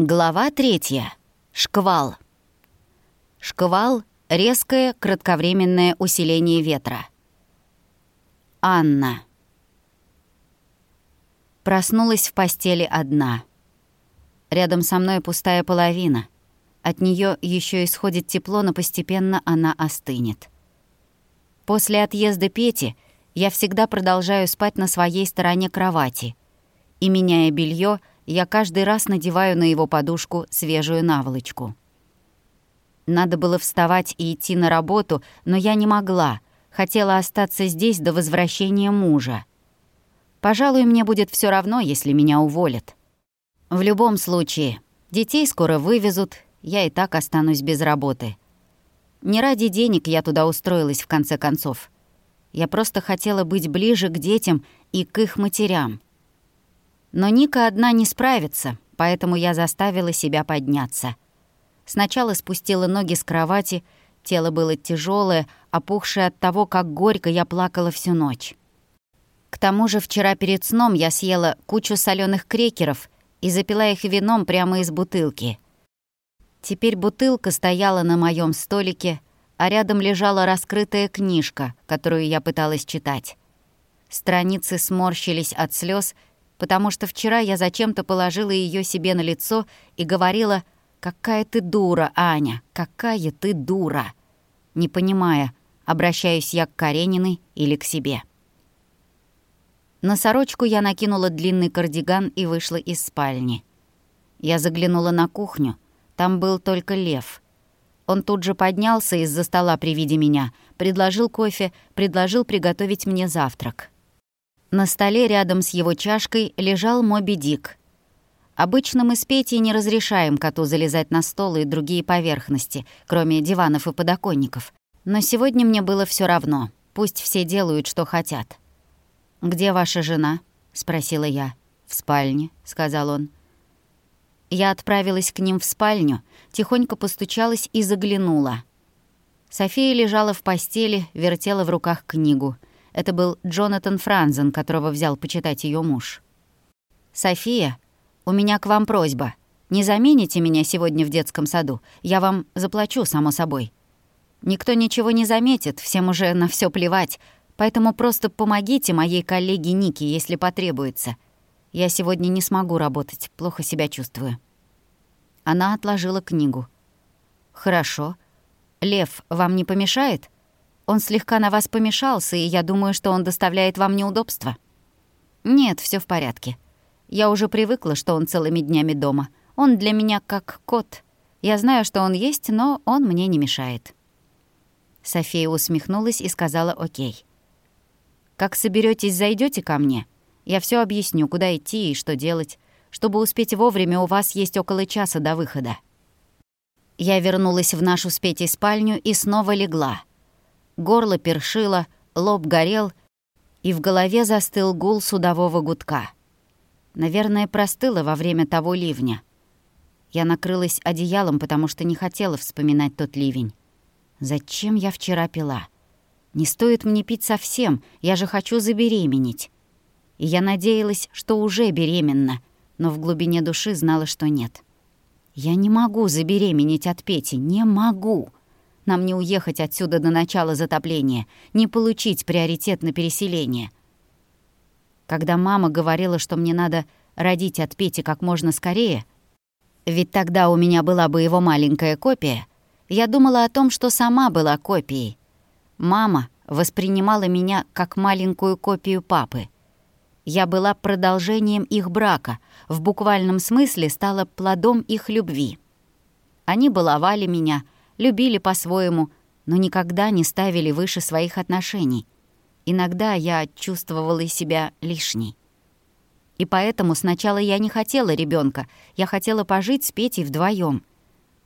Глава третья. Шквал. Шквал — резкое кратковременное усиление ветра. Анна. Проснулась в постели одна. Рядом со мной пустая половина. От нее еще исходит тепло, но постепенно она остынет. После отъезда Пети я всегда продолжаю спать на своей стороне кровати. И, меняя белье, я каждый раз надеваю на его подушку свежую наволочку. Надо было вставать и идти на работу, но я не могла. Хотела остаться здесь до возвращения мужа. Пожалуй, мне будет все равно, если меня уволят. В любом случае, детей скоро вывезут, я и так останусь без работы. Не ради денег я туда устроилась в конце концов. Я просто хотела быть ближе к детям и к их матерям. Но Ника одна не справится, поэтому я заставила себя подняться. Сначала спустила ноги с кровати, тело было тяжелое, опухшее от того, как горько я плакала всю ночь. К тому же вчера перед сном я съела кучу соленых крекеров и запила их вином прямо из бутылки. Теперь бутылка стояла на моем столике, а рядом лежала раскрытая книжка, которую я пыталась читать. Страницы сморщились от слез потому что вчера я зачем-то положила ее себе на лицо и говорила «Какая ты дура, Аня, какая ты дура!» Не понимая, обращаюсь я к Карениной или к себе. На сорочку я накинула длинный кардиган и вышла из спальни. Я заглянула на кухню. Там был только лев. Он тут же поднялся из-за стола при виде меня, предложил кофе, предложил приготовить мне завтрак. На столе рядом с его чашкой лежал Моби Дик. Обычно мы с Петей не разрешаем коту залезать на стол и другие поверхности, кроме диванов и подоконников. Но сегодня мне было все равно. Пусть все делают, что хотят. «Где ваша жена?» — спросила я. «В спальне», — сказал он. Я отправилась к ним в спальню, тихонько постучалась и заглянула. София лежала в постели, вертела в руках книгу — это был Джонатан Франзен, которого взял почитать ее муж. «София, у меня к вам просьба. Не замените меня сегодня в детском саду. Я вам заплачу, само собой. Никто ничего не заметит, всем уже на все плевать, поэтому просто помогите моей коллеге Нике, если потребуется. Я сегодня не смогу работать, плохо себя чувствую». Она отложила книгу. «Хорошо. Лев вам не помешает?» Он слегка на вас помешался, и я думаю, что он доставляет вам неудобства». «Нет, все в порядке. Я уже привыкла, что он целыми днями дома. Он для меня как кот. Я знаю, что он есть, но он мне не мешает». София усмехнулась и сказала «Окей». «Как соберетесь, зайдете ко мне? Я все объясню, куда идти и что делать. Чтобы успеть вовремя, у вас есть около часа до выхода». Я вернулась в нашу с Петей спальню и снова легла — горло першило, лоб горел, и в голове застыл гул судового гудка. Наверное, простыла во время того ливня. Я накрылась одеялом, потому что не хотела вспоминать тот ливень. Зачем я вчера пила? Не стоит мне пить совсем, я же хочу забеременеть. И я надеялась, что уже беременна, но в глубине души знала, что нет. Я не могу забеременеть от Пети, не могу. Нам не уехать отсюда до начала затопления, не получить приоритет на переселение. Когда мама говорила, что мне надо родить от Пети как можно скорее, ведь тогда у меня была бы его маленькая копия, я думала о том, что сама была копией. Мама воспринимала меня как маленькую копию папы. Я была продолжением их брака, в буквальном смысле стала плодом их любви. Они баловали меня — любили по-своему, но никогда не ставили выше своих отношений. Иногда я чувствовала себя лишней. И поэтому сначала я не хотела ребенка, я хотела пожить с Петей вдвоем,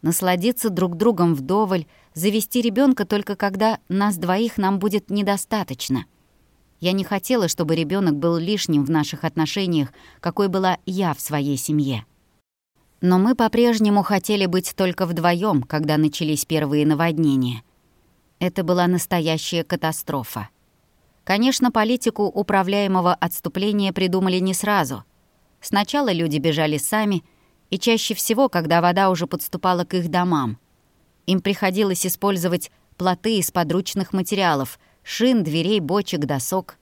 насладиться друг другом вдоволь, завести ребенка только когда нас двоих нам будет недостаточно. Я не хотела, чтобы ребенок был лишним в наших отношениях, какой была я в своей семье. Но мы по-прежнему хотели быть только вдвоем, когда начались первые наводнения. Это была настоящая катастрофа. Конечно, политику управляемого отступления придумали не сразу. Сначала люди бежали сами, И чаще всего, когда вода уже подступала к их домам. Им приходилось использовать плоты из подручных материалов — шин, дверей, бочек, досок.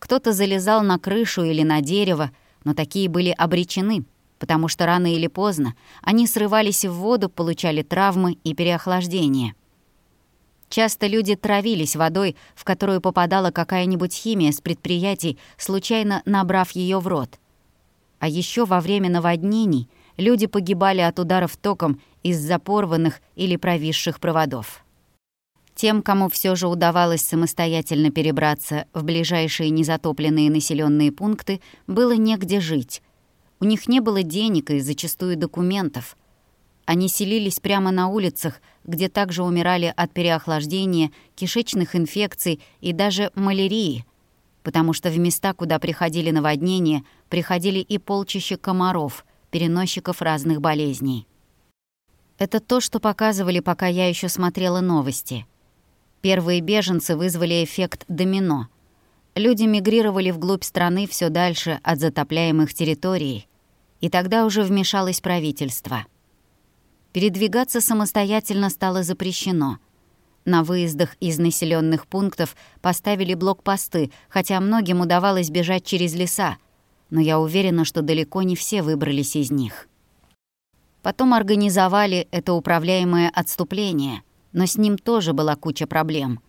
Кто-то залезал на крышу или на дерево, но такие были обречены, потому что рано или поздно они срывались в воду, получали травмы и переохлаждение. Часто люди травились водой, в которую попадала какая-нибудь химия с предприятий, случайно набрав ее в рот. А еще во время наводнений люди погибали от ударов током из-за порванных или провисших проводов. Тем, кому все же удавалось самостоятельно перебраться в ближайшие незатопленные населенные пункты, было негде жить. У них не было денег и зачастую документов. Они селились прямо на улицах, где также умирали от переохлаждения, кишечных инфекций и даже малярии, потому что в места, куда приходили наводнения, приходили и полчища комаров, переносчиков разных болезней. Это то, что показывали, пока я еще смотрела новости — Первые беженцы вызвали эффект домино. Люди мигрировали вглубь страны все дальше от затопляемых территорий, и тогда уже вмешалось правительство. Передвигаться самостоятельно стало запрещено. На выездах из населенных пунктов поставили блокпосты, хотя многим удавалось бежать через леса, но я уверена, что далеко не все выбрались из них. Потом организовали это управляемое отступление, но с ним тоже была куча проблем.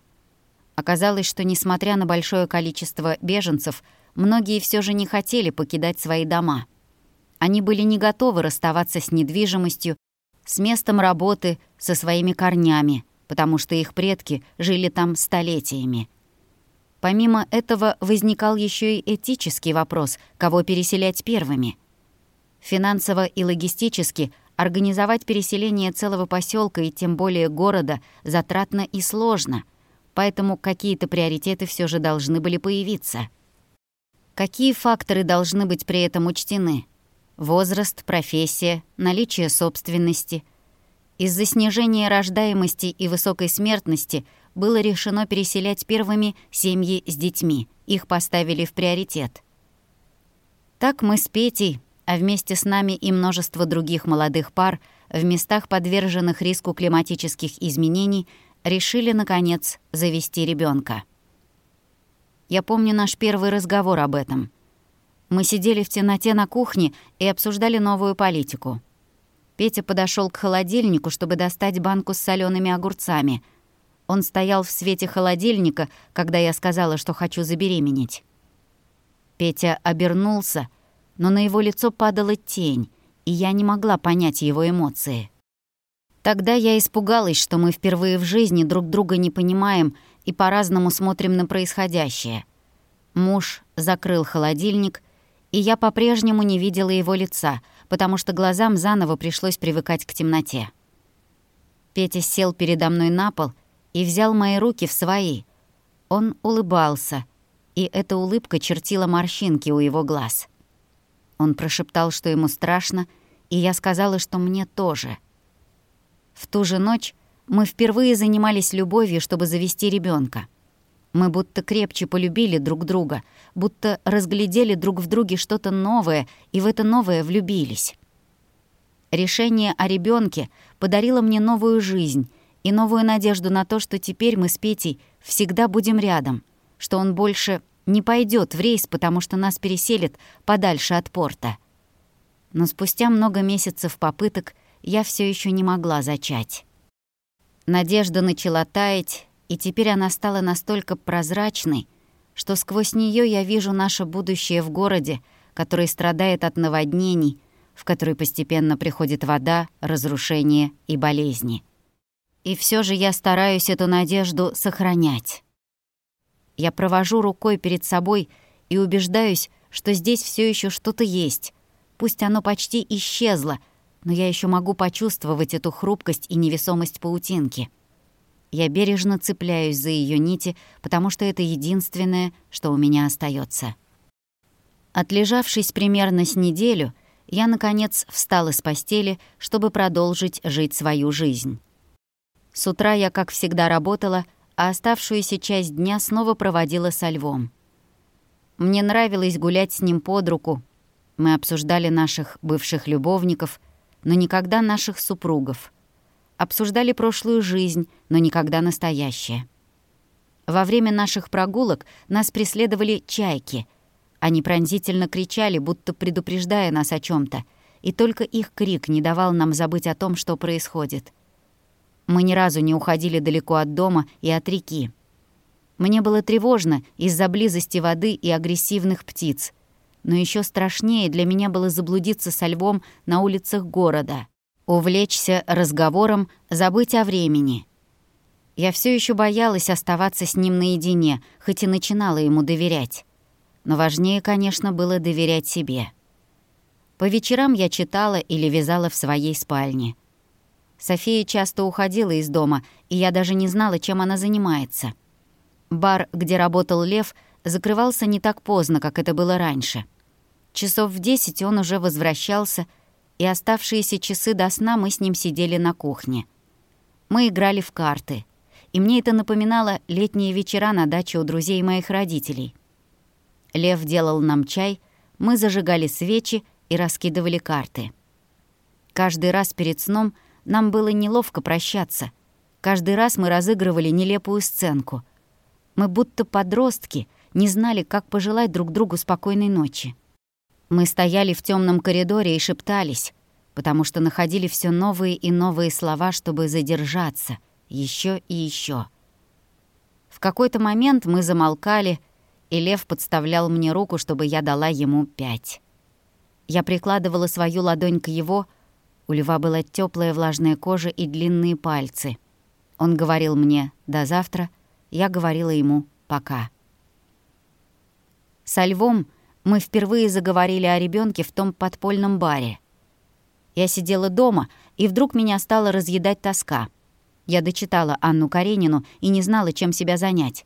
Оказалось, что несмотря на большое количество беженцев, многие все же не хотели покидать свои дома. Они были не готовы расставаться с недвижимостью, с местом работы, со своими корнями, потому что их предки жили там столетиями. Помимо этого возникал еще и этический вопрос, кого переселять первыми. Финансово и логистически Организовать переселение целого поселка и тем более города затратно и сложно, поэтому какие-то приоритеты все же должны были появиться. Какие факторы должны быть при этом учтены? Возраст, профессия, наличие собственности. Из-за снижения рождаемости и высокой смертности было решено переселять первыми семьи с детьми. Их поставили в приоритет. Так мы с Петей а вместе с нами и множество других молодых пар в местах, подверженных риску климатических изменений, решили, наконец, завести ребенка. Я помню наш первый разговор об этом. Мы сидели в темноте на кухне и обсуждали новую политику. Петя подошел к холодильнику, чтобы достать банку с солеными огурцами. Он стоял в свете холодильника, когда я сказала, что хочу забеременеть. Петя обернулся — но на его лицо падала тень, и я не могла понять его эмоции. Тогда я испугалась, что мы впервые в жизни друг друга не понимаем и по-разному смотрим на происходящее. Муж закрыл холодильник, и я по-прежнему не видела его лица, потому что глазам заново пришлось привыкать к темноте. Петя сел передо мной на пол и взял мои руки в свои. Он улыбался, и эта улыбка чертила морщинки у его глаз. Он прошептал, что ему страшно, и я сказала, что мне тоже. В ту же ночь мы впервые занимались любовью, чтобы завести ребенка. Мы будто крепче полюбили друг друга, будто разглядели друг в друге что-то новое и в это новое влюбились. Решение о ребенке подарило мне новую жизнь и новую надежду на то, что теперь мы с Петей всегда будем рядом, что он больше не пойдет в рейс, потому что нас переселят подальше от порта. Но спустя много месяцев попыток я все еще не могла зачать. Надежда начала таять, и теперь она стала настолько прозрачной, что сквозь нее я вижу наше будущее в городе, который страдает от наводнений, в который постепенно приходит вода, разрушение и болезни. И все же я стараюсь эту надежду сохранять. Я провожу рукой перед собой и убеждаюсь, что здесь все еще что-то есть. Пусть оно почти исчезло, но я еще могу почувствовать эту хрупкость и невесомость паутинки. Я бережно цепляюсь за ее нити, потому что это единственное, что у меня остается. Отлежавшись примерно с неделю, я, наконец, встала с постели, чтобы продолжить жить свою жизнь. С утра я, как всегда, работала — а оставшуюся часть дня снова проводила со львом. Мне нравилось гулять с ним под руку, Мы обсуждали наших бывших любовников, но никогда наших супругов. Обсуждали прошлую жизнь, но никогда настоящее. Во время наших прогулок нас преследовали чайки. Они пронзительно кричали, будто предупреждая нас о чем то и только их крик не давал нам забыть о том, что происходит. Мы ни разу не уходили далеко от дома и от реки. Мне было тревожно из-за близости воды и агрессивных птиц. Но еще страшнее для меня было заблудиться со львом на улицах города, увлечься разговором, забыть о времени. Я все еще боялась оставаться с ним наедине, хоть и начинала ему доверять. Но важнее, конечно, было доверять себе. По вечерам я читала или вязала в своей спальне. София часто уходила из дома, и я даже не знала, чем она занимается. Бар, где работал Лев, закрывался не так поздно, как это было раньше. Часов в десять он уже возвращался, и оставшиеся часы до сна мы с ним сидели на кухне. Мы играли в карты, и мне это напоминало летние вечера на даче у друзей моих родителей. Лев делал нам чай, мы зажигали свечи и раскидывали карты. Каждый раз перед сном нам было неловко прощаться. Каждый раз мы разыгрывали нелепую сценку. Мы будто подростки не знали, как пожелать друг другу спокойной ночи. Мы стояли в темном коридоре и шептались, потому что находили все новые и новые слова, чтобы задержаться, еще и еще. В какой-то момент мы замолкали, и Лев подставлял мне руку, чтобы я дала ему пять. Я прикладывала свою ладонь к его. У льва была теплая влажная кожа и длинные пальцы. Он говорил мне «до завтра», я говорила ему «пока». Со львом мы впервые заговорили о ребенке в том подпольном баре. Я сидела дома, и вдруг меня стала разъедать тоска. Я дочитала Анну Каренину и не знала, чем себя занять.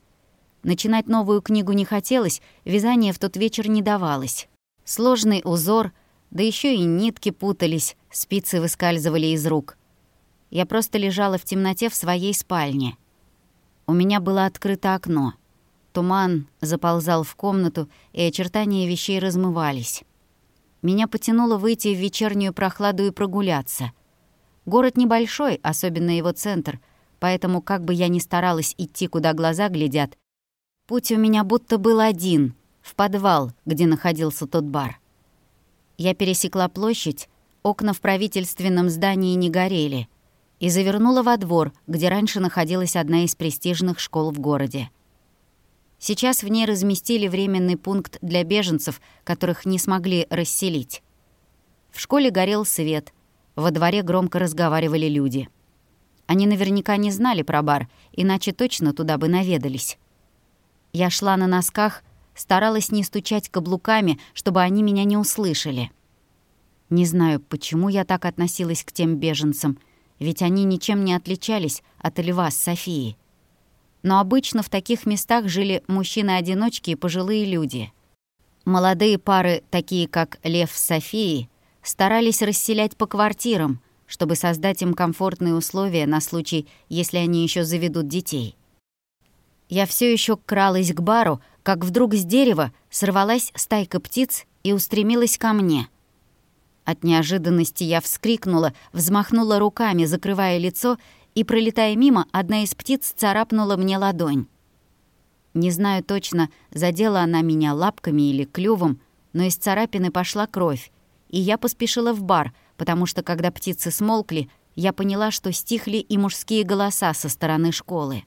Начинать новую книгу не хотелось, вязание в тот вечер не давалось. Сложный узор, да еще и нитки путались, спицы выскальзывали из рук. Я просто лежала в темноте в своей спальне. У меня было открыто окно. Туман заползал в комнату, и очертания вещей размывались. Меня потянуло выйти в вечернюю прохладу и прогуляться. Город небольшой, особенно его центр, поэтому, как бы я ни старалась идти, куда глаза глядят, путь у меня будто был один — в подвал, где находился тот бар. Я пересекла площадь, окна в правительственном здании не горели, и завернула во двор, где раньше находилась одна из престижных школ в городе. Сейчас в ней разместили временный пункт для беженцев, которых не смогли расселить. В школе горел свет, во дворе громко разговаривали люди. Они наверняка не знали про бар, иначе точно туда бы наведались. Я шла на носках, старалась не стучать каблуками, чтобы они меня не услышали. Не знаю, почему я так относилась к тем беженцам, ведь они ничем не отличались от льва с Софией. Но обычно в таких местах жили мужчины-одиночки и пожилые люди. Молодые пары, такие как Лев с Софией, старались расселять по квартирам, чтобы создать им комфортные условия на случай, если они еще заведут детей. Я все еще кралась к бару, как вдруг с дерева сорвалась стайка птиц и устремилась ко мне. От неожиданности я вскрикнула, взмахнула руками, закрывая лицо, и, пролетая мимо, одна из птиц царапнула мне ладонь. Не знаю точно, задела она меня лапками или клювом, но из царапины пошла кровь, и я поспешила в бар, потому что, когда птицы смолкли, я поняла, что стихли и мужские голоса со стороны школы.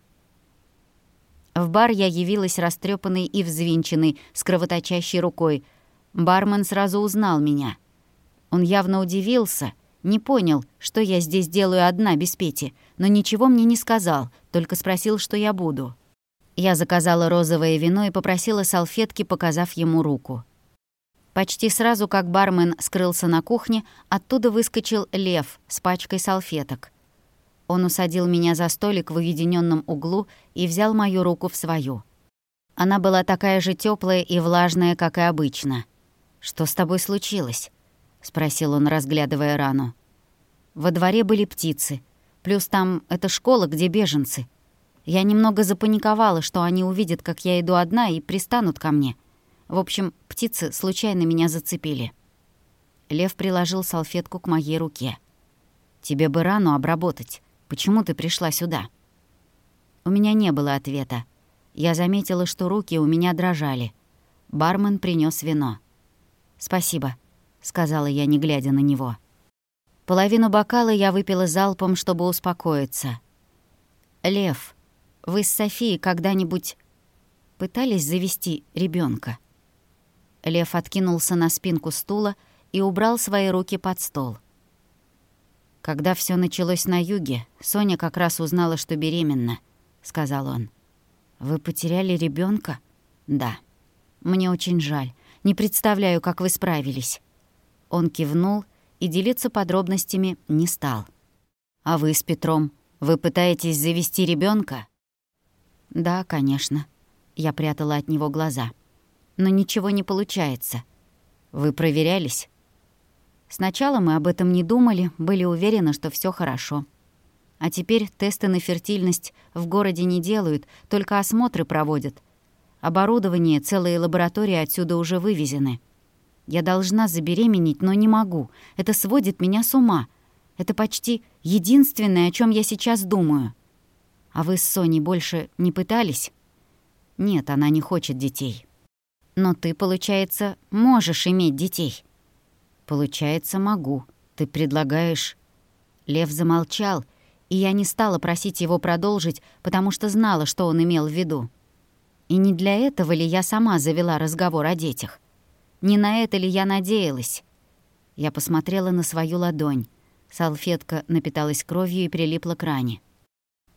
В бар я явилась растрепанной и взвинченной, с кровоточащей рукой. Бармен сразу узнал меня. Он явно удивился, не понял, что я здесь делаю одна без Пети, но ничего мне не сказал, только спросил, что я буду. Я заказала розовое вино и попросила салфетки, показав ему руку. Почти сразу, как бармен скрылся на кухне, оттуда выскочил лев с пачкой салфеток. Он усадил меня за столик в уединенном углу и взял мою руку в свою. Она была такая же теплая и влажная, как и обычно. «Что с тобой случилось?» — спросил он, разглядывая рану. Во дворе были птицы. Плюс там это школа, где беженцы. Я немного запаниковала, что они увидят, как я иду одна, и пристанут ко мне. В общем, птицы случайно меня зацепили. Лев приложил салфетку к моей руке. «Тебе бы рану обработать. Почему ты пришла сюда?» У меня не было ответа. Я заметила, что руки у меня дрожали. Бармен принес вино. «Спасибо», — сказала я, не глядя на него. Половину бокала я выпила залпом, чтобы успокоиться. «Лев, вы с Софией когда-нибудь пытались завести ребенка? Лев откинулся на спинку стула и убрал свои руки под стол. Когда все началось на юге, Соня как раз узнала, что беременна, сказал он. Вы потеряли ребенка? Да. Мне очень жаль. Не представляю, как вы справились. Он кивнул и делиться подробностями не стал. А вы с Петром, вы пытаетесь завести ребенка? Да, конечно. Я прятала от него глаза. Но ничего не получается. Вы проверялись? Сначала мы об этом не думали, были уверены, что все хорошо. А теперь тесты на фертильность в городе не делают, только осмотры проводят. Оборудование, целые лаборатории отсюда уже вывезены. Я должна забеременеть, но не могу. Это сводит меня с ума. Это почти единственное, о чем я сейчас думаю. А вы с Соней больше не пытались? Нет, она не хочет детей. Но ты, получается, можешь иметь детей. Получается, могу. Ты предлагаешь... Лев замолчал, и я не стала просить его продолжить, потому что знала, что он имел в виду. И не для этого ли я сама завела разговор о детях? Не на это ли я надеялась? Я посмотрела на свою ладонь. Салфетка напиталась кровью и прилипла к ране.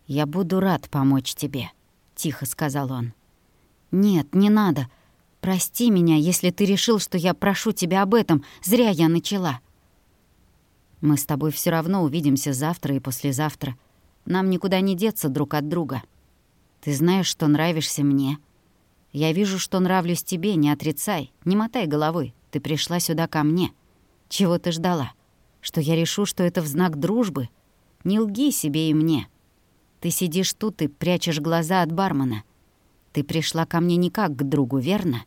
«Я буду рад помочь тебе», — тихо сказал он. «Нет, не надо. Прости меня, если ты решил, что я прошу тебя об этом. Зря я начала». «Мы с тобой все равно увидимся завтра и послезавтра. Нам никуда не деться друг от друга. Ты знаешь, что нравишься мне. Я вижу, что нравлюсь тебе, не отрицай, не мотай головой. Ты пришла сюда ко мне. Чего ты ждала? Что я решу, что это в знак дружбы? Не лги себе и мне. Ты сидишь тут и прячешь глаза от бармена. Ты пришла ко мне не как к другу, верно?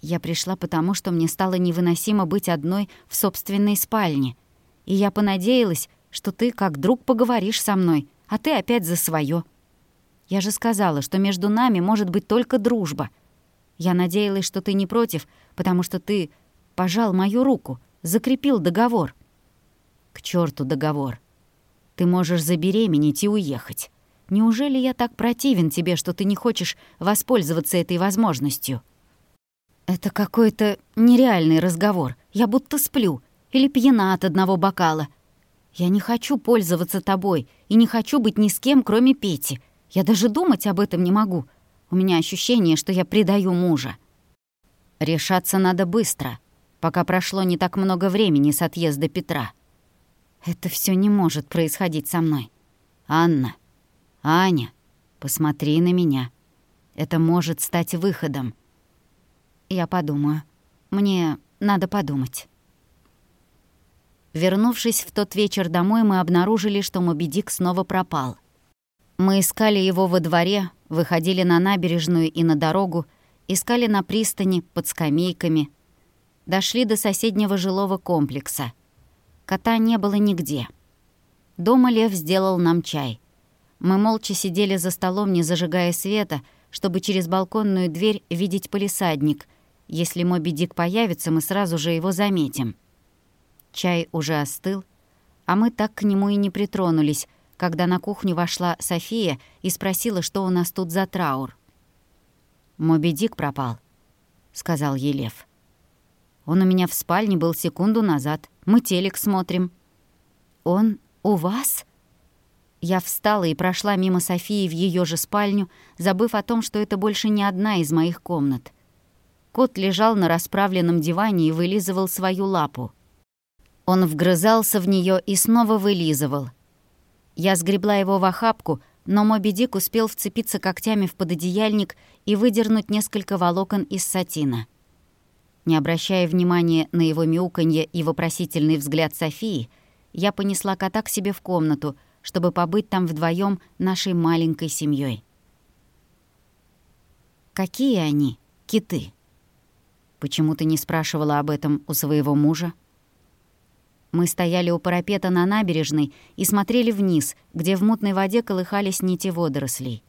Я пришла потому, что мне стало невыносимо быть одной в собственной спальне. И я понадеялась, что ты как друг поговоришь со мной, а ты опять за своё. Я же сказала, что между нами может быть только дружба. Я надеялась, что ты не против, потому что ты пожал мою руку, закрепил договор. К черту договор. Ты можешь забеременеть и уехать. Неужели я так противен тебе, что ты не хочешь воспользоваться этой возможностью? Это какой-то нереальный разговор. Я будто сплю или пьяна от одного бокала. Я не хочу пользоваться тобой и не хочу быть ни с кем, кроме Пети. Я даже думать об этом не могу. У меня ощущение, что я предаю мужа. Решаться надо быстро, пока прошло не так много времени с отъезда Петра. Это все не может происходить со мной. Анна, Аня, посмотри на меня. Это может стать выходом. Я подумаю. Мне надо подумать. Вернувшись в тот вечер домой, мы обнаружили, что Моби снова пропал — мы искали его во дворе, выходили на набережную и на дорогу, искали на пристани, под скамейками. Дошли до соседнего жилого комплекса. Кота не было нигде. Дома Лев сделал нам чай. Мы молча сидели за столом, не зажигая света, чтобы через балконную дверь видеть полисадник. Если Моби Дик появится, мы сразу же его заметим. Чай уже остыл, а мы так к нему и не притронулись, когда на кухню вошла София и спросила, что у нас тут за траур. «Моби Дик пропал», — сказал ей Лев. «Он у меня в спальне был секунду назад. Мы телек смотрим». «Он у вас?» Я встала и прошла мимо Софии в ее же спальню, забыв о том, что это больше не одна из моих комнат. Кот лежал на расправленном диване и вылизывал свою лапу. Он вгрызался в нее и снова вылизывал — я сгребла его в охапку, но Моби Дик успел вцепиться когтями в пододеяльник и выдернуть несколько волокон из сатина. Не обращая внимания на его мяуканье и вопросительный взгляд Софии, я понесла кота к себе в комнату, чтобы побыть там вдвоем нашей маленькой семьей. Какие они, киты? Почему ты не спрашивала об этом у своего мужа? Мы стояли у парапета на набережной и смотрели вниз, где в мутной воде колыхались нити водорослей.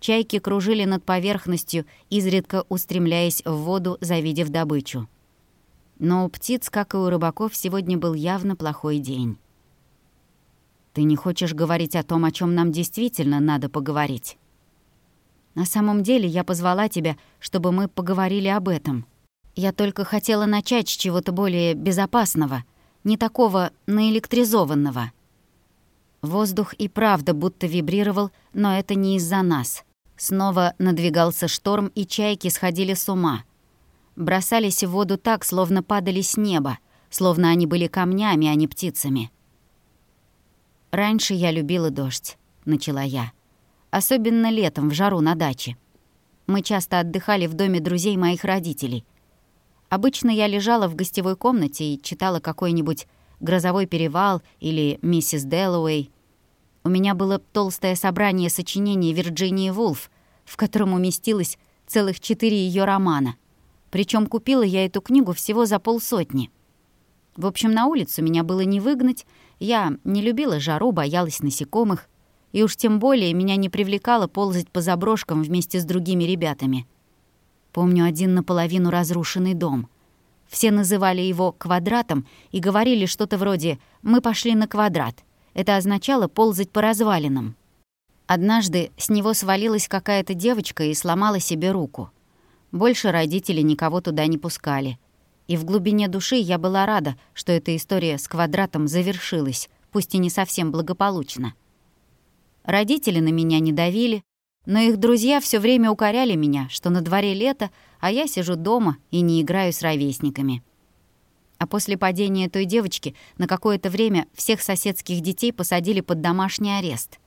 Чайки кружили над поверхностью, изредка устремляясь в воду, завидев добычу. Но у птиц, как и у рыбаков, сегодня был явно плохой день. «Ты не хочешь говорить о том, о чем нам действительно надо поговорить?» «На самом деле я позвала тебя, чтобы мы поговорили об этом. Я только хотела начать с чего-то более безопасного, не такого наэлектризованного». Воздух и правда будто вибрировал, но это не из-за нас. Снова надвигался шторм, и чайки сходили с ума. Бросались в воду так, словно падали с неба, словно они были камнями, а не птицами. «Раньше я любила дождь», — начала я. «Особенно летом, в жару на даче. Мы часто отдыхали в доме друзей моих родителей. Обычно я лежала в гостевой комнате и читала какой-нибудь «Грозовой перевал» или «Миссис Дэллоуэй». У меня было толстое собрание сочинений Вирджинии Вулф, в котором уместилось целых четыре ее романа. Причем купила я эту книгу всего за полсотни. В общем, на улицу меня было не выгнать, я не любила жару, боялась насекомых, и уж тем более меня не привлекало ползать по заброшкам вместе с другими ребятами. Помню один наполовину разрушенный дом. Все называли его «квадратом» и говорили что-то вроде «мы пошли на квадрат». Это означало ползать по развалинам. Однажды с него свалилась какая-то девочка и сломала себе руку. Больше родители никого туда не пускали. И в глубине души я была рада, что эта история с квадратом завершилась, пусть и не совсем благополучно. Родители на меня не давили, но их друзья все время укоряли меня, что на дворе лето, а я сижу дома и не играю с ровесниками. А после падения той девочки на какое-то время всех соседских детей посадили под домашний арест.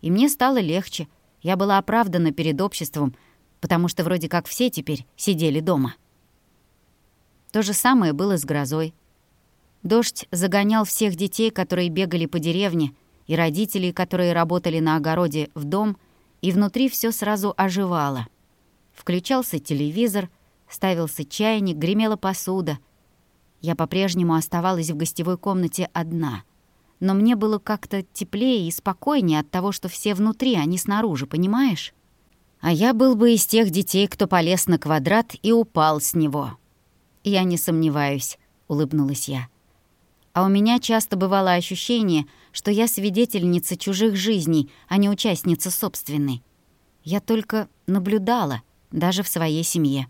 И мне стало легче. Я была оправдана перед обществом, потому что вроде как все теперь сидели дома. То же самое было с грозой. Дождь загонял всех детей, которые бегали по деревне, и родителей, которые работали на огороде, в дом, и внутри все сразу оживало. Включался телевизор, ставился чайник, гремела посуда. Я по-прежнему оставалась в гостевой комнате одна — но мне было как-то теплее и спокойнее от того, что все внутри, а не снаружи, понимаешь? А я был бы из тех детей, кто полез на квадрат и упал с него. Я не сомневаюсь, улыбнулась я. А у меня часто бывало ощущение, что я свидетельница чужих жизней, а не участница собственной. Я только наблюдала, даже в своей семье.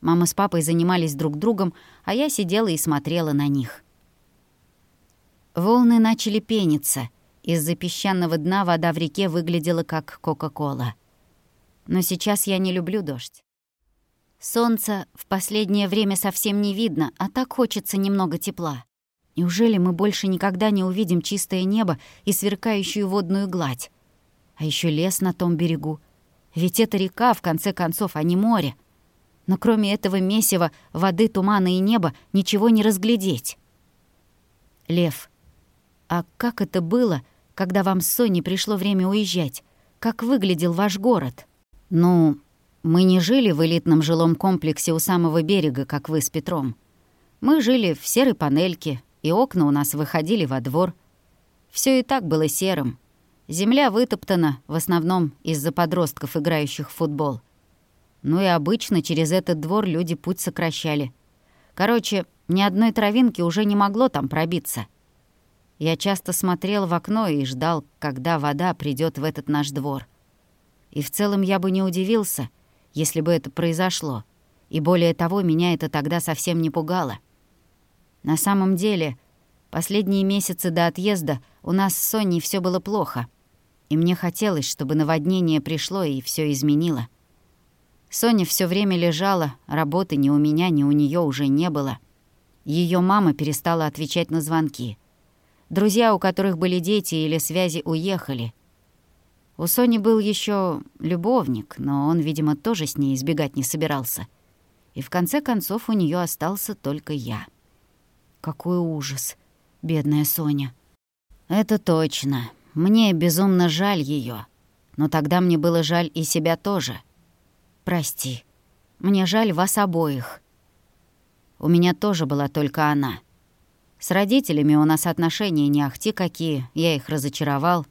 Мама с папой занимались друг другом, а я сидела и смотрела на них. Волны начали пениться. Из-за песчаного дна вода в реке выглядела как Кока-Кола. Но сейчас я не люблю дождь. Солнца в последнее время совсем не видно, а так хочется немного тепла. Неужели мы больше никогда не увидим чистое небо и сверкающую водную гладь? А еще лес на том берегу. Ведь это река, в конце концов, а не море. Но кроме этого месива, воды, тумана и неба ничего не разглядеть. Лев, а как это было, когда вам с Соней пришло время уезжать? Как выглядел ваш город? Ну, мы не жили в элитном жилом комплексе у самого берега, как вы с Петром. Мы жили в серой панельке, и окна у нас выходили во двор. Все и так было серым. Земля вытоптана, в основном из-за подростков, играющих в футбол. Ну и обычно через этот двор люди путь сокращали. Короче, ни одной травинки уже не могло там пробиться — я часто смотрел в окно и ждал, когда вода придет в этот наш двор. И в целом я бы не удивился, если бы это произошло. И более того, меня это тогда совсем не пугало. На самом деле, последние месяцы до отъезда у нас с Соней все было плохо. И мне хотелось, чтобы наводнение пришло и все изменило. Соня все время лежала, работы ни у меня, ни у нее уже не было. Ее мама перестала отвечать на звонки — Друзья, у которых были дети или связи, уехали. У Сони был еще любовник, но он, видимо, тоже с ней избегать не собирался. И в конце концов у нее остался только я. Какой ужас, бедная Соня. Это точно. Мне безумно жаль ее, Но тогда мне было жаль и себя тоже. Прости. Мне жаль вас обоих. У меня тоже была только она. С родителями у нас отношения не ахти какие, я их разочаровал.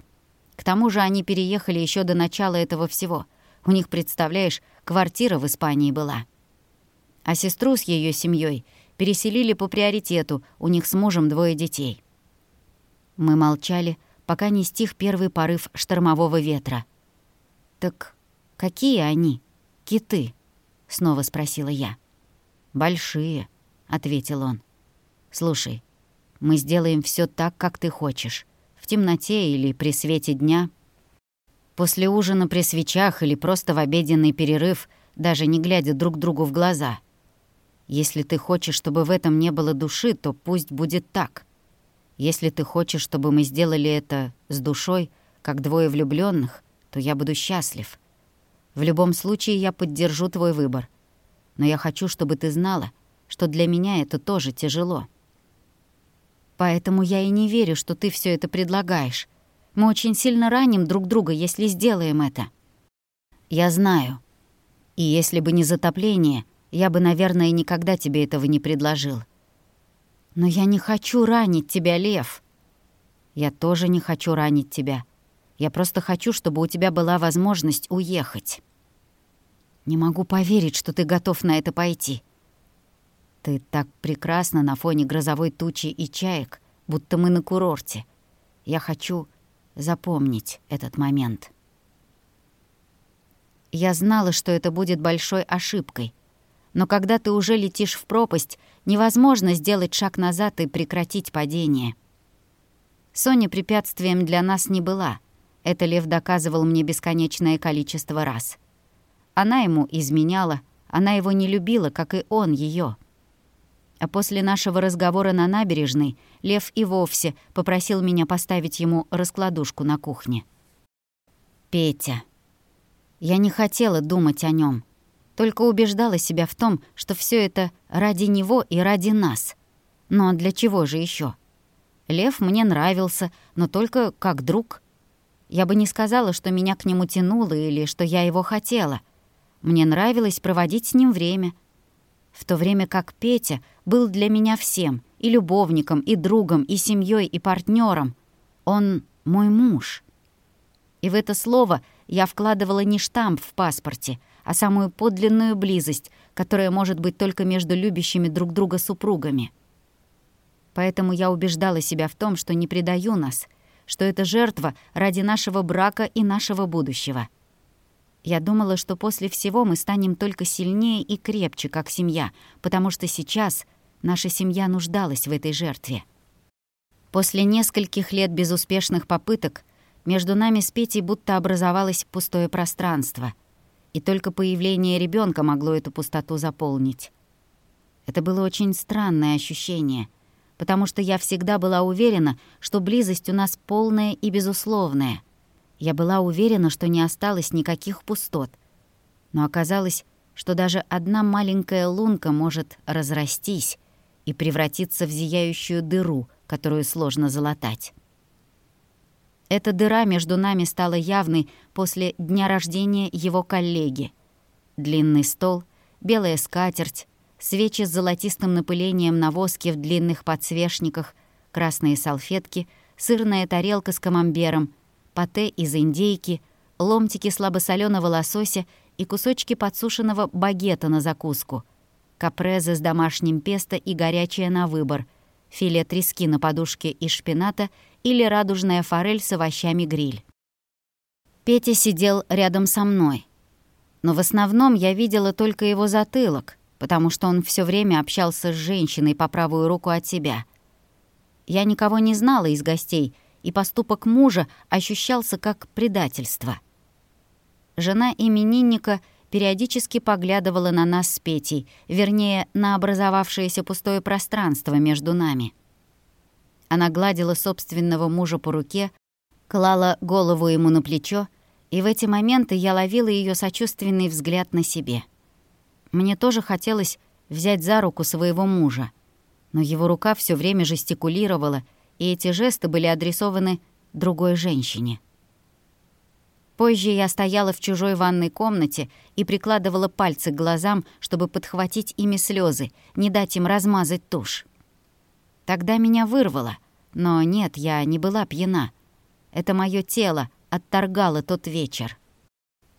К тому же они переехали еще до начала этого всего. У них, представляешь, квартира в Испании была. А сестру с ее семьей переселили по приоритету, у них с мужем двое детей. Мы молчали, пока не стих первый порыв штормового ветра. «Так какие они, киты?» — снова спросила я. «Большие», — ответил он. «Слушай, мы сделаем все так, как ты хочешь. В темноте или при свете дня. После ужина при свечах или просто в обеденный перерыв, даже не глядя друг другу в глаза. Если ты хочешь, чтобы в этом не было души, то пусть будет так. Если ты хочешь, чтобы мы сделали это с душой, как двое влюбленных, то я буду счастлив. В любом случае я поддержу твой выбор. Но я хочу, чтобы ты знала, что для меня это тоже тяжело. Поэтому я и не верю, что ты все это предлагаешь. Мы очень сильно раним друг друга, если сделаем это. Я знаю. И если бы не затопление, я бы, наверное, никогда тебе этого не предложил. Но я не хочу ранить тебя, Лев. Я тоже не хочу ранить тебя. Я просто хочу, чтобы у тебя была возможность уехать. Не могу поверить, что ты готов на это пойти. Ты так прекрасна на фоне грозовой тучи и чаек, будто мы на курорте. Я хочу запомнить этот момент. Я знала, что это будет большой ошибкой. Но когда ты уже летишь в пропасть, невозможно сделать шаг назад и прекратить падение. Соня препятствием для нас не была. Это Лев доказывал мне бесконечное количество раз. Она ему изменяла, она его не любила, как и он ее. А после нашего разговора на набережной Лев и вовсе попросил меня поставить ему раскладушку на кухне. Петя. Я не хотела думать о нем, только убеждала себя в том, что все это ради него и ради нас. Но для чего же еще? Лев мне нравился, но только как друг. Я бы не сказала, что меня к нему тянуло или что я его хотела. Мне нравилось проводить с ним время — в то время как Петя был для меня всем, и любовником, и другом, и семьей, и партнером. Он мой муж. И в это слово я вкладывала не штамп в паспорте, а самую подлинную близость, которая может быть только между любящими друг друга супругами. Поэтому я убеждала себя в том, что не предаю нас, что это жертва ради нашего брака и нашего будущего — я думала, что после всего мы станем только сильнее и крепче, как семья, потому что сейчас наша семья нуждалась в этой жертве. После нескольких лет безуспешных попыток между нами с Петей будто образовалось пустое пространство, и только появление ребенка могло эту пустоту заполнить. Это было очень странное ощущение, потому что я всегда была уверена, что близость у нас полная и безусловная — я была уверена, что не осталось никаких пустот. Но оказалось, что даже одна маленькая лунка может разрастись и превратиться в зияющую дыру, которую сложно залатать. Эта дыра между нами стала явной после дня рождения его коллеги. Длинный стол, белая скатерть, свечи с золотистым напылением на воске в длинных подсвечниках, красные салфетки, сырная тарелка с камамбером, пате из индейки, ломтики слабосолёного лосося и кусочки подсушенного багета на закуску, капрезы с домашним песто и горячее на выбор, филе трески на подушке из шпината или радужная форель с овощами гриль. Петя сидел рядом со мной. Но в основном я видела только его затылок, потому что он все время общался с женщиной по правую руку от себя. Я никого не знала из гостей — и поступок мужа ощущался как предательство. Жена именинника периодически поглядывала на нас с Петей, вернее, на образовавшееся пустое пространство между нами. Она гладила собственного мужа по руке, клала голову ему на плечо, и в эти моменты я ловила ее сочувственный взгляд на себе. Мне тоже хотелось взять за руку своего мужа, но его рука все время жестикулировала — и эти жесты были адресованы другой женщине. Позже я стояла в чужой ванной комнате и прикладывала пальцы к глазам, чтобы подхватить ими слезы, не дать им размазать тушь. Тогда меня вырвало, но нет, я не была пьяна. Это мое тело отторгало тот вечер.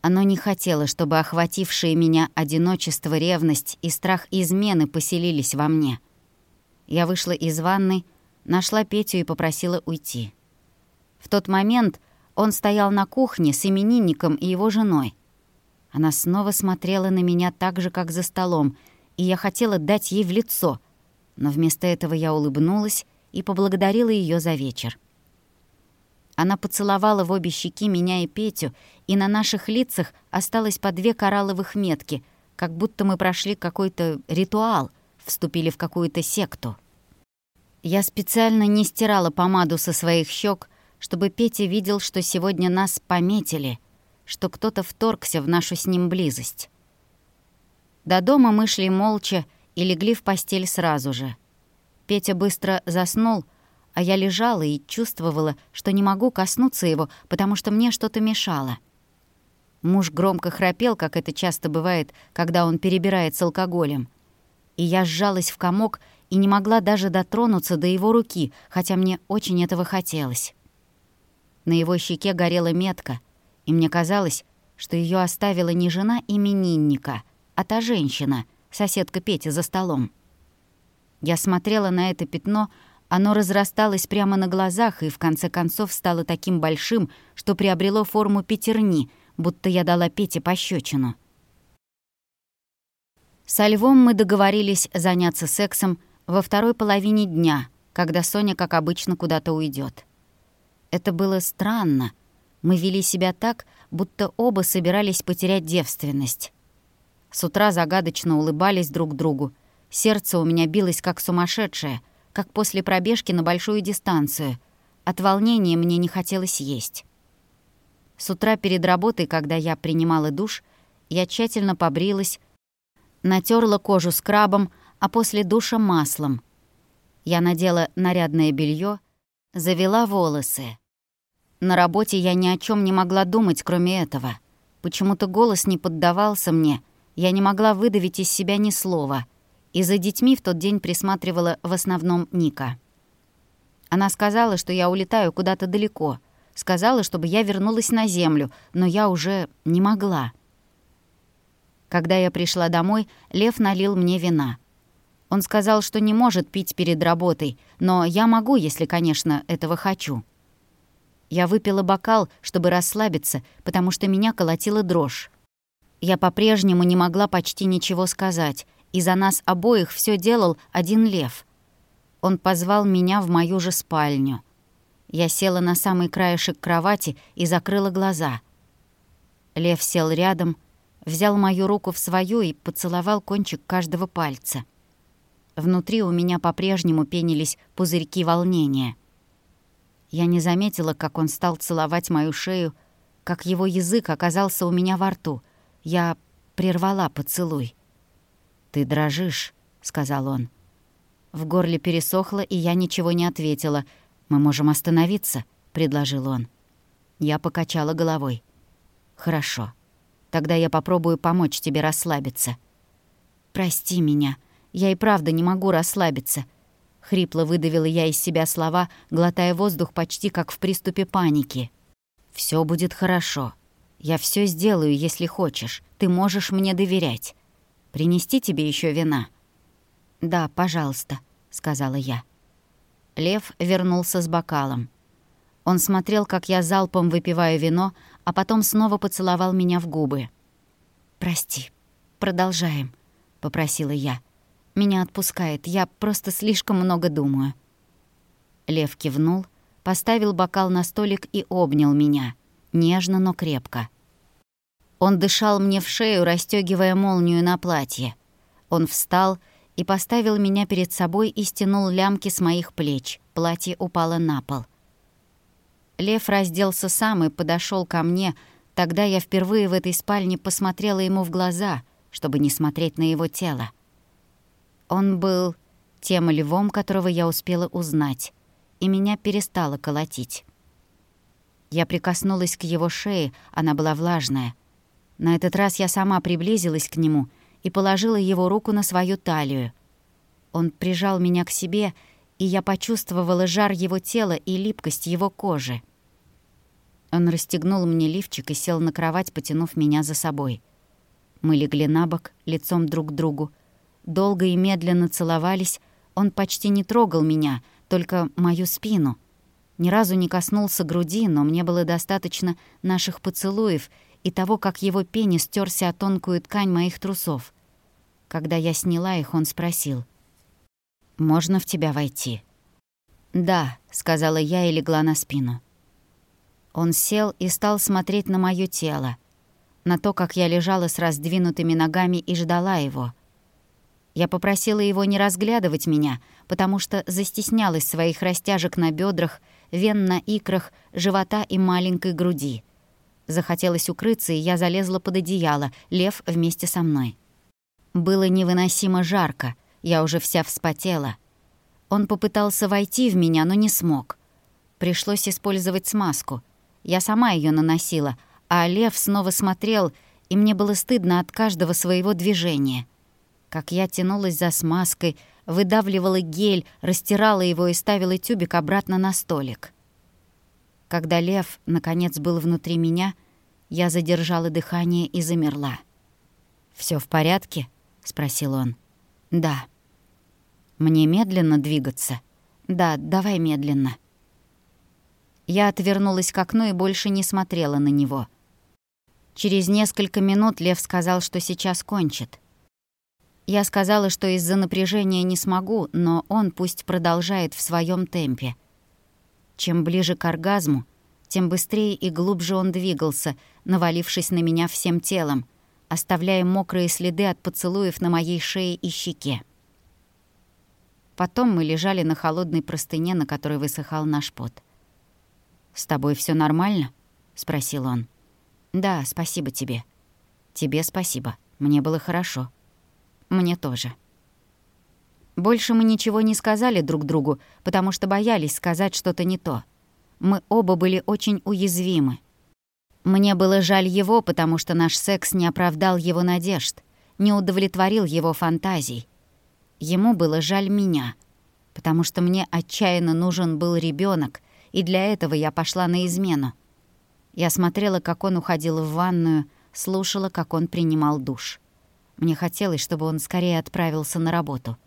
Оно не хотело, чтобы охватившие меня одиночество, ревность и страх измены поселились во мне. Я вышла из ванны, нашла Петю и попросила уйти. В тот момент он стоял на кухне с именинником и его женой. Она снова смотрела на меня так же, как за столом, и я хотела дать ей в лицо, но вместо этого я улыбнулась и поблагодарила ее за вечер. Она поцеловала в обе щеки меня и Петю, и на наших лицах осталось по две коралловых метки, как будто мы прошли какой-то ритуал, вступили в какую-то секту. Я специально не стирала помаду со своих щек, чтобы Петя видел, что сегодня нас пометили, что кто-то вторгся в нашу с ним близость. До дома мы шли молча и легли в постель сразу же. Петя быстро заснул, а я лежала и чувствовала, что не могу коснуться его, потому что мне что-то мешало. Муж громко храпел, как это часто бывает, когда он перебирает с алкоголем. И я сжалась в комок и не могла даже дотронуться до его руки, хотя мне очень этого хотелось. На его щеке горела метка, и мне казалось, что ее оставила не жена именинника, а та женщина, соседка Пети за столом. Я смотрела на это пятно, оно разрасталось прямо на глазах и в конце концов стало таким большим, что приобрело форму пятерни, будто я дала Пете пощечину. Со Львом мы договорились заняться сексом во второй половине дня, когда Соня, как обычно, куда-то уйдет. Это было странно. Мы вели себя так, будто оба собирались потерять девственность. С утра загадочно улыбались друг другу. Сердце у меня билось как сумасшедшее, как после пробежки на большую дистанцию. От волнения мне не хотелось есть. С утра перед работой, когда я принимала душ, я тщательно побрилась, натерла кожу скрабом, а после душа маслом. Я надела нарядное белье, завела волосы. На работе я ни о чем не могла думать, кроме этого. Почему-то голос не поддавался мне, я не могла выдавить из себя ни слова. И за детьми в тот день присматривала в основном Ника. Она сказала, что я улетаю куда-то далеко. Сказала, чтобы я вернулась на землю, но я уже не могла. Когда я пришла домой, Лев налил мне вина. Он сказал, что не может пить перед работой, но я могу, если, конечно, этого хочу. Я выпила бокал, чтобы расслабиться, потому что меня колотила дрожь. Я по-прежнему не могла почти ничего сказать, и за нас обоих все делал один лев. Он позвал меня в мою же спальню. Я села на самый краешек кровати и закрыла глаза. Лев сел рядом, взял мою руку в свою и поцеловал кончик каждого пальца. Внутри у меня по-прежнему пенились пузырьки волнения. Я не заметила, как он стал целовать мою шею, как его язык оказался у меня во рту. Я прервала поцелуй. «Ты дрожишь», — сказал он. В горле пересохло, и я ничего не ответила. «Мы можем остановиться», — предложил он. Я покачала головой. «Хорошо. Тогда я попробую помочь тебе расслабиться». «Прости меня. Я и правда не могу расслабиться. Хрипло выдавила я из себя слова, глотая воздух почти как в приступе паники. Все будет хорошо. Я все сделаю, если хочешь. Ты можешь мне доверять. Принести тебе еще вина?» «Да, пожалуйста», — сказала я. Лев вернулся с бокалом. Он смотрел, как я залпом выпиваю вино, а потом снова поцеловал меня в губы. «Прости, продолжаем», — попросила я. Меня отпускает, я просто слишком много думаю». Лев кивнул, поставил бокал на столик и обнял меня. Нежно, но крепко. Он дышал мне в шею, расстёгивая молнию на платье. Он встал и поставил меня перед собой и стянул лямки с моих плеч. Платье упало на пол. Лев разделся сам и подошел ко мне. Тогда я впервые в этой спальне посмотрела ему в глаза, чтобы не смотреть на его тело. Он был тем львом, которого я успела узнать, и меня перестало колотить. Я прикоснулась к его шее, она была влажная. На этот раз я сама приблизилась к нему и положила его руку на свою талию. Он прижал меня к себе, и я почувствовала жар его тела и липкость его кожи. Он расстегнул мне лифчик и сел на кровать, потянув меня за собой. Мы легли на бок, лицом друг к другу. Долго и медленно целовались. Он почти не трогал меня, только мою спину. Ни разу не коснулся груди, но мне было достаточно наших поцелуев и того, как его пенис стерся о тонкую ткань моих трусов. Когда я сняла их, он спросил. «Можно в тебя войти?» «Да», — сказала я и легла на спину. Он сел и стал смотреть на моё тело, на то, как я лежала с раздвинутыми ногами и ждала его. Я попросила его не разглядывать меня, потому что застеснялась своих растяжек на бедрах, вен на икрах, живота и маленькой груди. Захотелось укрыться, и я залезла под одеяло, лев вместе со мной. Было невыносимо жарко, я уже вся вспотела. Он попытался войти в меня, но не смог. Пришлось использовать смазку. Я сама ее наносила, а лев снова смотрел, и мне было стыдно от каждого своего движения. Как я тянулась за смазкой, выдавливала гель, растирала его и ставила тюбик обратно на столик. Когда лев, наконец, был внутри меня, я задержала дыхание и замерла. Все в порядке?» — спросил он. «Да». «Мне медленно двигаться?» «Да, давай медленно». Я отвернулась к окну и больше не смотрела на него. Через несколько минут Лев сказал, что сейчас кончит. Я сказала, что из-за напряжения не смогу, но он пусть продолжает в своем темпе. Чем ближе к оргазму, тем быстрее и глубже он двигался, навалившись на меня всем телом, оставляя мокрые следы от поцелуев на моей шее и щеке. Потом мы лежали на холодной простыне, на которой высыхал наш пот. «С тобой все нормально?» — спросил он. «Да, спасибо тебе». «Тебе спасибо. Мне было хорошо». «Мне тоже». Больше мы ничего не сказали друг другу, потому что боялись сказать что-то не то. Мы оба были очень уязвимы. Мне было жаль его, потому что наш секс не оправдал его надежд, не удовлетворил его фантазий. Ему было жаль меня, потому что мне отчаянно нужен был ребенок, и для этого я пошла на измену. Я смотрела, как он уходил в ванную, слушала, как он принимал душ. Мне хотелось, чтобы он скорее отправился на работу.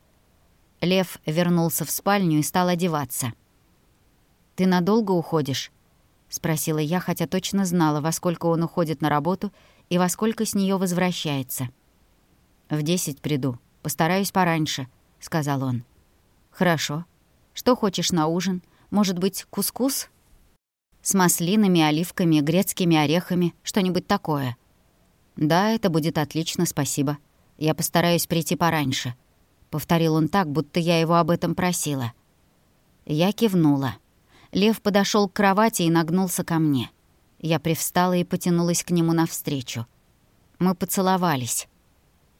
Лев вернулся в спальню и стал одеваться. «Ты надолго уходишь?» — спросила я, хотя точно знала, во сколько он уходит на работу и во сколько с нее возвращается. «В десять приду. Постараюсь пораньше», — сказал он. «Хорошо. Что хочешь на ужин? Может быть, кускус? С маслинами, оливками, грецкими орехами, что-нибудь такое. Да, это будет отлично, спасибо. Я постараюсь прийти пораньше. Повторил он так, будто я его об этом просила. Я кивнула. Лев подошел к кровати и нагнулся ко мне. Я привстала и потянулась к нему навстречу. Мы поцеловались.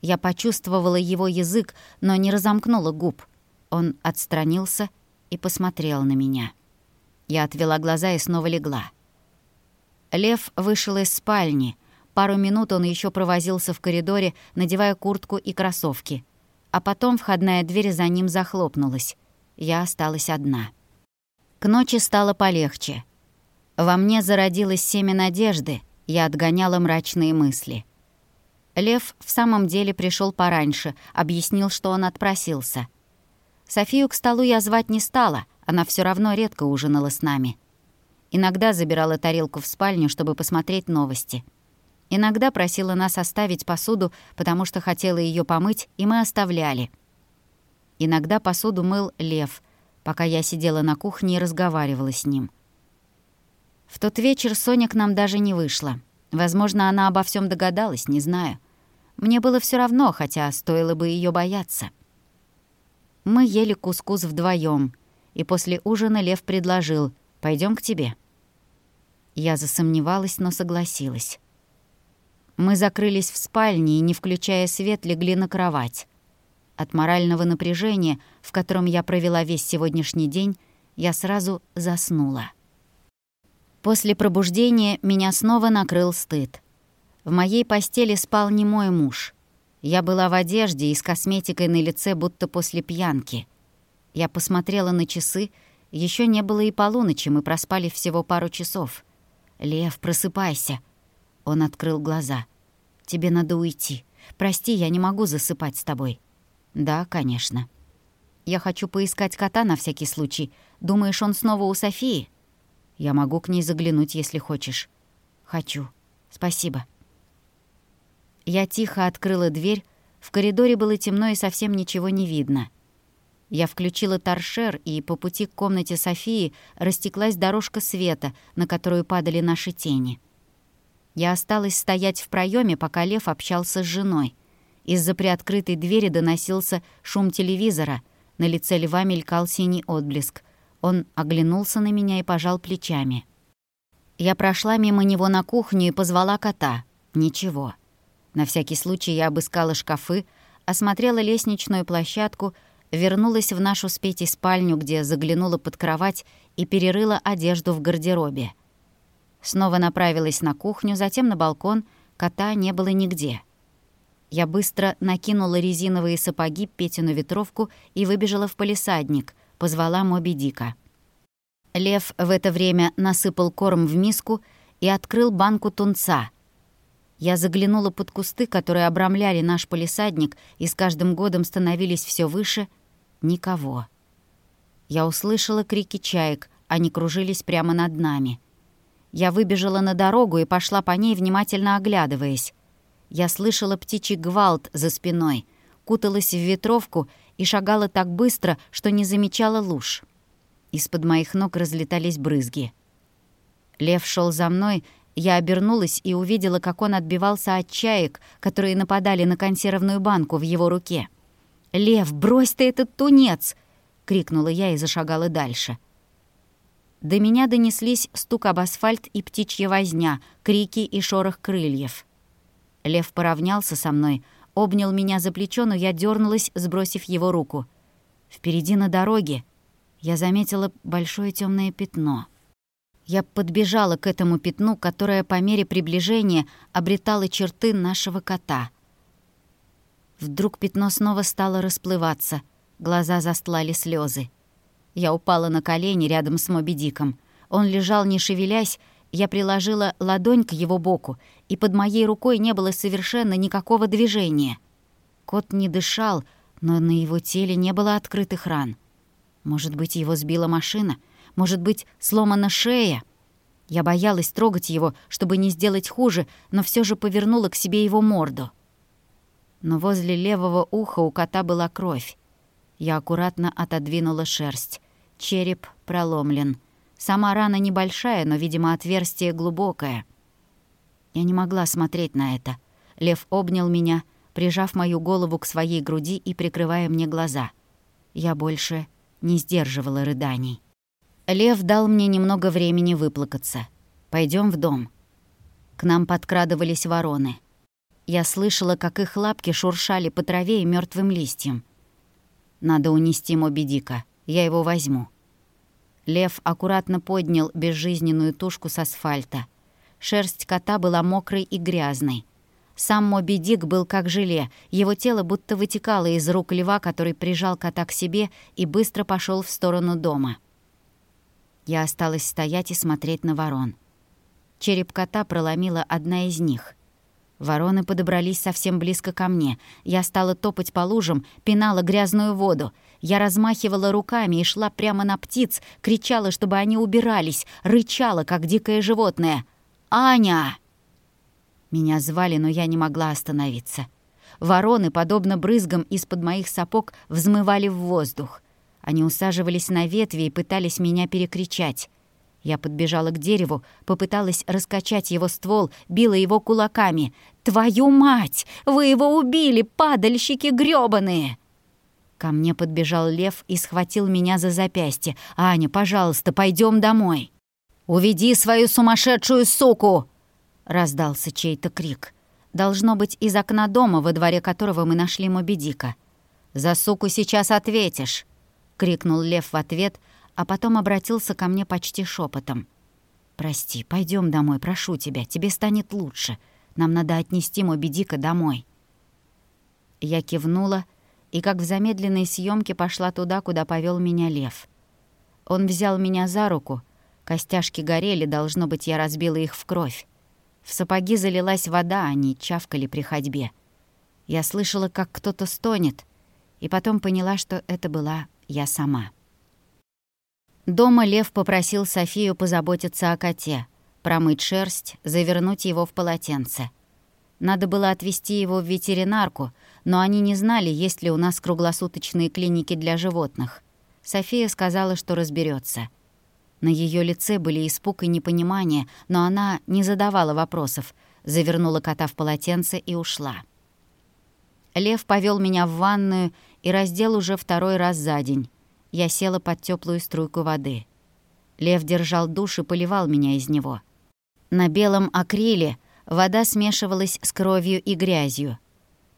Я почувствовала его язык, но не разомкнула губ. Он отстранился и посмотрел на меня. Я отвела глаза и снова легла. Лев вышел из спальни. Пару минут он еще провозился в коридоре, надевая куртку и кроссовки. А потом входная дверь за ним захлопнулась. Я осталась одна. К ночи стало полегче. Во мне зародилось семя надежды, я отгоняла мрачные мысли. Лев в самом деле пришел пораньше, объяснил, что он отпросился — Софию к столу я звать не стала, она все равно редко ужинала с нами. Иногда забирала тарелку в спальню, чтобы посмотреть новости. Иногда просила нас оставить посуду, потому что хотела ее помыть, и мы оставляли. Иногда посуду мыл Лев, пока я сидела на кухне и разговаривала с ним. В тот вечер Соня к нам даже не вышла. Возможно, она обо всем догадалась, не знаю. Мне было все равно, хотя стоило бы ее бояться. Мы ели кускус вдвоем, и после ужина Лев предложил пойдем к тебе». Я засомневалась, но согласилась. Мы закрылись в спальне и, не включая свет, легли на кровать. От морального напряжения, в котором я провела весь сегодняшний день, я сразу заснула. После пробуждения меня снова накрыл стыд. В моей постели спал не мой муж. Я была в одежде и с косметикой на лице, будто после пьянки. Я посмотрела на часы, еще не было и полуночи, мы проспали всего пару часов. «Лев, просыпайся!» Он открыл глаза. «Тебе надо уйти. Прости, я не могу засыпать с тобой». «Да, конечно». «Я хочу поискать кота на всякий случай. Думаешь, он снова у Софии?» Я могу к ней заглянуть, если хочешь. Хочу. Спасибо. Я тихо открыла дверь. В коридоре было темно и совсем ничего не видно. Я включила торшер, и по пути к комнате Софии растеклась дорожка света, на которую падали наши тени. Я осталась стоять в проеме, пока Лев общался с женой. Из-за приоткрытой двери доносился шум телевизора. На лице льва мелькал синий отблеск — он оглянулся на меня и пожал плечами. Я прошла мимо него на кухню и позвала кота. Ничего. На всякий случай я обыскала шкафы, осмотрела лестничную площадку, вернулась в нашу с Петей спальню, где заглянула под кровать и перерыла одежду в гардеробе. Снова направилась на кухню, затем на балкон. Кота не было нигде. Я быстро накинула резиновые сапоги, Петину ветровку и выбежала в палисадник — позвала Моби Дика. Лев в это время насыпал корм в миску и открыл банку тунца. Я заглянула под кусты, которые обрамляли наш полисадник и с каждым годом становились все выше. Никого. Я услышала крики чаек, они кружились прямо над нами. Я выбежала на дорогу и пошла по ней, внимательно оглядываясь. Я слышала птичий гвалт за спиной, куталась в ветровку и шагала так быстро, что не замечала луж. Из-под моих ног разлетались брызги. Лев шел за мной, я обернулась и увидела, как он отбивался от чаек, которые нападали на консервную банку в его руке. «Лев, брось ты этот тунец!» — крикнула я и зашагала дальше. До меня донеслись стук об асфальт и птичья возня, крики и шорох крыльев. Лев поравнялся со мной, обнял меня за плечо, но я дернулась, сбросив его руку. Впереди на дороге я заметила большое темное пятно. Я подбежала к этому пятну, которое по мере приближения обретало черты нашего кота. Вдруг пятно снова стало расплываться, глаза застлали слезы. Я упала на колени рядом с Моби Диком. Он лежал, не шевелясь, я приложила ладонь к его боку, и под моей рукой не было совершенно никакого движения. Кот не дышал, но на его теле не было открытых ран. Может быть, его сбила машина? Может быть, сломана шея? Я боялась трогать его, чтобы не сделать хуже, но все же повернула к себе его морду. Но возле левого уха у кота была кровь. Я аккуратно отодвинула шерсть. Череп проломлен — Сама рана небольшая, но, видимо, отверстие глубокое. Я не могла смотреть на это. Лев обнял меня, прижав мою голову к своей груди и прикрывая мне глаза. Я больше не сдерживала рыданий. Лев дал мне немного времени выплакаться. Пойдем в дом». К нам подкрадывались вороны. Я слышала, как их лапки шуршали по траве и мертвым листьям. «Надо унести Моби Дика. Я его возьму». Лев аккуратно поднял безжизненную тушку с асфальта. Шерсть кота была мокрой и грязной. Сам Моби Дик был как желе, его тело будто вытекало из рук льва, который прижал кота к себе и быстро пошел в сторону дома. Я осталась стоять и смотреть на ворон. Череп кота проломила одна из них. Вороны подобрались совсем близко ко мне. Я стала топать по лужам, пинала грязную воду. Я размахивала руками и шла прямо на птиц, кричала, чтобы они убирались, рычала, как дикое животное. «Аня!» Меня звали, но я не могла остановиться. Вороны, подобно брызгам из-под моих сапог, взмывали в воздух. Они усаживались на ветви и пытались меня перекричать. Я подбежала к дереву, попыталась раскачать его ствол, била его кулаками. «Твою мать! Вы его убили, падальщики грёбаные!» Ко мне подбежал лев и схватил меня за запястье. «Аня, пожалуйста, пойдем домой!» «Уведи свою сумасшедшую суку!» Раздался чей-то крик. Должно быть, из окна дома, во дворе которого мы нашли Мобедика. «За суку сейчас ответишь!» — крикнул лев в ответ, а потом обратился ко мне почти шепотом. «Прости, пойдем домой, прошу тебя, тебе станет лучше. Нам надо отнести Моби Дика домой». Я кивнула и, как в замедленной съемке, пошла туда, куда повел меня лев. Он взял меня за руку. Костяшки горели, должно быть, я разбила их в кровь. В сапоги залилась вода, они чавкали при ходьбе. Я слышала, как кто-то стонет, и потом поняла, что это была я сама. Дома Лев попросил Софию позаботиться о коте, промыть шерсть, завернуть его в полотенце. Надо было отвезти его в ветеринарку, но они не знали, есть ли у нас круглосуточные клиники для животных. София сказала, что разберется. На ее лице были испуг и непонимание, но она не задавала вопросов, завернула кота в полотенце и ушла. Лев повел меня в ванную и раздел уже второй раз за день. Я села под теплую струйку воды. Лев держал душ и поливал меня из него. На белом акриле вода смешивалась с кровью и грязью.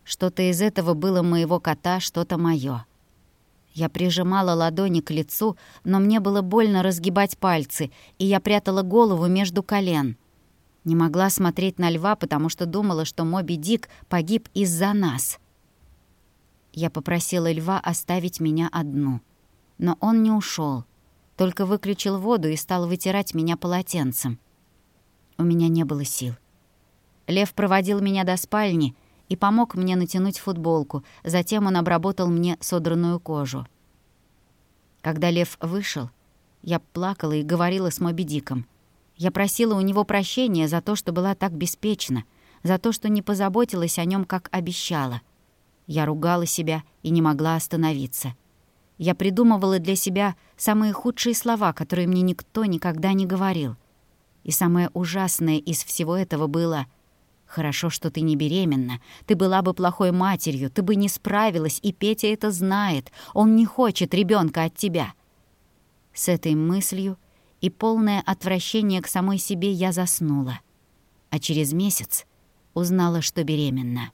Что-то из этого было моего кота, что-то моё. Я прижимала ладони к лицу, но мне было больно разгибать пальцы, и я прятала голову между колен. Не могла смотреть на льва, потому что думала, что Моби Дик погиб из-за нас. Я попросила льва оставить меня одну. Но он не ушел, только выключил воду и стал вытирать меня полотенцем. У меня не было сил. Лев проводил меня до спальни — и помог мне натянуть футболку, затем он обработал мне содранную кожу. Когда Лев вышел, я плакала и говорила с Моби Диком. Я просила у него прощения за то, что была так беспечна, за то, что не позаботилась о нем, как обещала. Я ругала себя и не могла остановиться. Я придумывала для себя самые худшие слова, которые мне никто никогда не говорил. И самое ужасное из всего этого было Хорошо, что ты не беременна. Ты была бы плохой матерью, ты бы не справилась, и Петя это знает. Он не хочет ребенка от тебя. С этой мыслью и полное отвращение к самой себе я заснула. А через месяц узнала, что беременна.